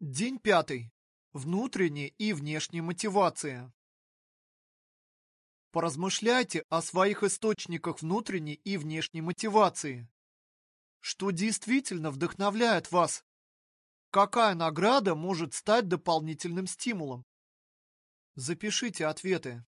День пятый. Внутренняя и внешняя мотивация. Поразмышляйте о своих источниках внутренней и внешней мотивации. Что действительно вдохновляет вас? Какая награда может стать дополнительным стимулом? Запишите ответы.